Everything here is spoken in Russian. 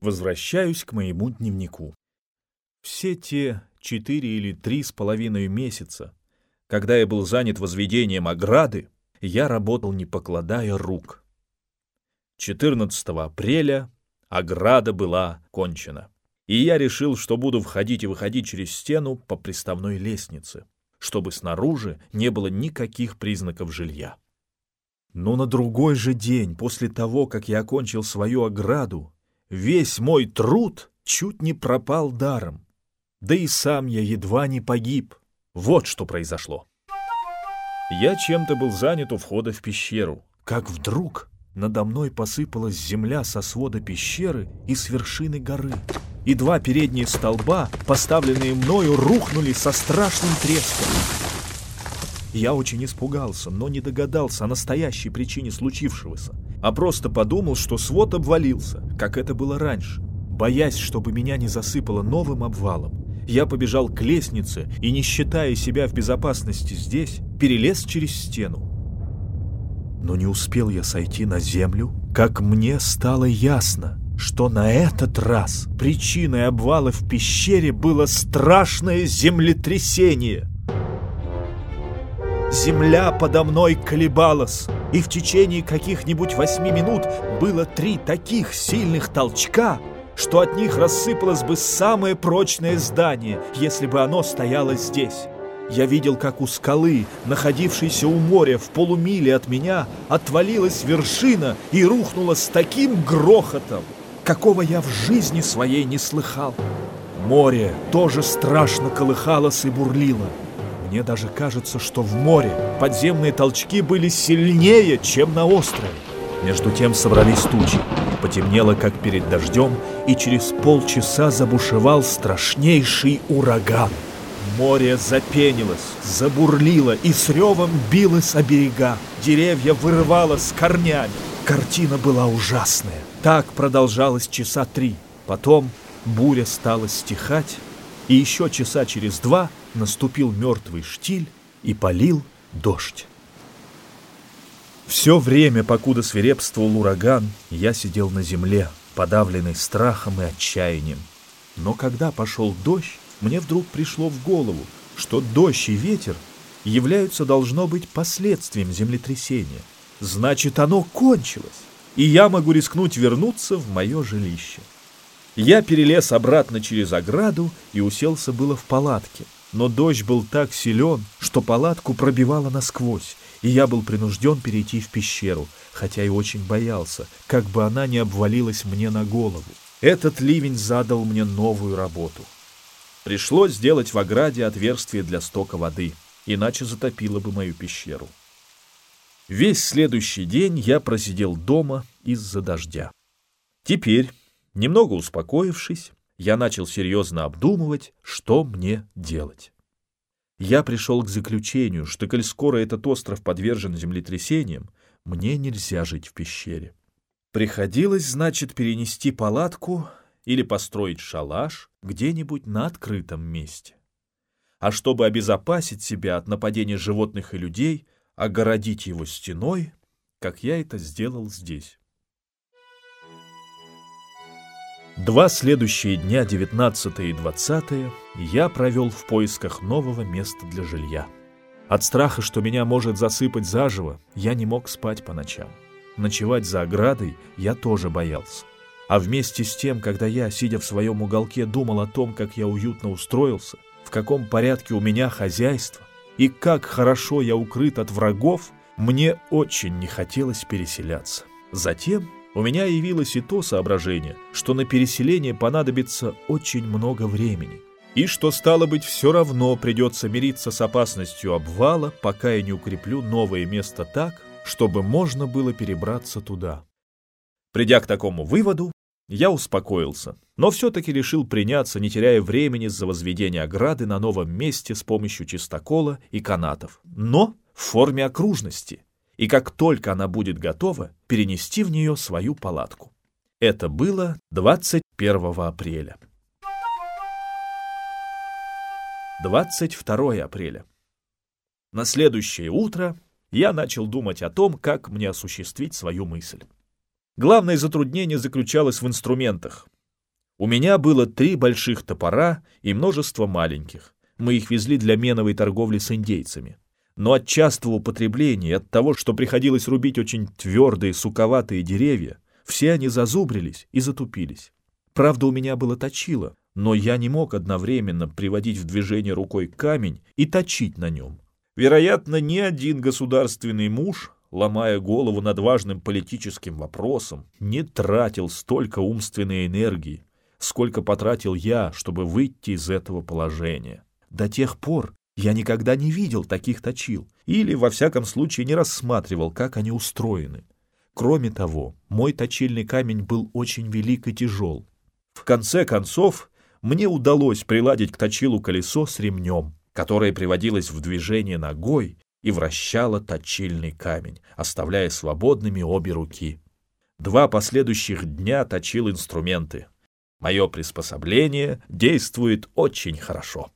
Возвращаюсь к моему дневнику. Все те четыре или три с половиной месяца, когда я был занят возведением ограды, я работал не покладая рук. 14 апреля ограда была кончена, и я решил, что буду входить и выходить через стену по приставной лестнице, чтобы снаружи не было никаких признаков жилья. Но на другой же день, после того, как я окончил свою ограду, весь мой труд чуть не пропал даром. Да и сам я едва не погиб. Вот что произошло. Я чем-то был занят у входа в пещеру, как вдруг надо мной посыпалась земля со свода пещеры и с вершины горы, и два передние столба, поставленные мною, рухнули со страшным треском. Я очень испугался, но не догадался о настоящей причине случившегося, а просто подумал, что свод обвалился, как это было раньше. Боясь, чтобы меня не засыпало новым обвалом, я побежал к лестнице и, не считая себя в безопасности здесь, перелез через стену. Но не успел я сойти на землю, как мне стало ясно, что на этот раз причиной обвала в пещере было страшное землетрясение. Земля подо мной колебалась, и в течение каких-нибудь восьми минут было три таких сильных толчка, что от них рассыпалось бы самое прочное здание, если бы оно стояло здесь. Я видел, как у скалы, находившейся у моря в полумиле от меня, отвалилась вершина и рухнула с таким грохотом, какого я в жизни своей не слыхал. Море тоже страшно колыхалось и бурлило. Мне даже кажется, что в море подземные толчки были сильнее, чем на острове. Между тем собрались тучи. Потемнело, как перед дождем, и через полчаса забушевал страшнейший ураган. Море запенилось, забурлило и с ревом билось о берега. Деревья вырывало с корнями. Картина была ужасная. Так продолжалось часа три. Потом буря стала стихать, и еще часа через два наступил мертвый штиль и полил дождь. Все время, покуда свирепствовал ураган, я сидел на земле, подавленный страхом и отчаянием. Но когда пошел дождь, мне вдруг пришло в голову, что дождь и ветер являются, должно быть, последствием землетрясения. Значит, оно кончилось, и я могу рискнуть вернуться в мое жилище. Я перелез обратно через ограду и уселся было в палатке, но дождь был так силен, что палатку пробивало насквозь, и я был принужден перейти в пещеру, хотя и очень боялся, как бы она не обвалилась мне на голову. Этот ливень задал мне новую работу. Пришлось сделать в ограде отверстие для стока воды, иначе затопило бы мою пещеру. Весь следующий день я просидел дома из-за дождя. Теперь, немного успокоившись, я начал серьезно обдумывать, что мне делать я пришел к заключению, что, коль скоро этот остров подвержен землетрясениям, мне нельзя жить в пещере. Приходилось, значит, перенести палатку или построить шалаш где-нибудь на открытом месте. А чтобы обезопасить себя от нападения животных и людей, огородить его стеной, как я это сделал здесь. Два следующие дня, 19 и 20, я провел в поисках нового места для жилья. От страха, что меня может засыпать заживо, я не мог спать по ночам. Ночевать за оградой я тоже боялся. А вместе с тем, когда я, сидя в своем уголке, думал о том, как я уютно устроился, в каком порядке у меня хозяйство и как хорошо я укрыт от врагов, мне очень не хотелось переселяться. Затем у меня явилось и то соображение, что на переселение понадобится очень много времени, и что, стало быть, все равно придется мириться с опасностью обвала, пока я не укреплю новое место так, чтобы можно было перебраться туда. Придя к такому выводу, я успокоился, но все-таки решил приняться, не теряя времени за возведение ограды на новом месте с помощью чистокола и канатов, но в форме окружности – и как только она будет готова, перенести в нее свою палатку. Это было 21 апреля. 22 апреля. На следующее утро я начал думать о том, как мне осуществить свою мысль. Главное затруднение заключалось в инструментах. У меня было три больших топора и множество маленьких. Мы их везли для меновой торговли с индейцами. Но от частого употребления, от того, что приходилось рубить очень твердые, суковатые деревья, все они зазубрились и затупились. Правда, у меня было точило, но я не мог одновременно приводить в движение рукой камень и точить на нем. Вероятно, ни один государственный муж, ломая голову над важным политическим вопросом, не тратил столько умственной энергии, сколько потратил я, чтобы выйти из этого положения. До тех пор я никогда не видел таких точил или, во всяком случае, не рассматривал, как они устроены. Кроме того, мой точильный камень был очень велик и тяжел. В конце концов, мне удалось приладить к точилу колесо с ремнем, которое приводилось в движение ногой и вращало точильный камень, оставляя свободными обе руки. Два последующих дня точил инструменты. Мое приспособление действует очень хорошо.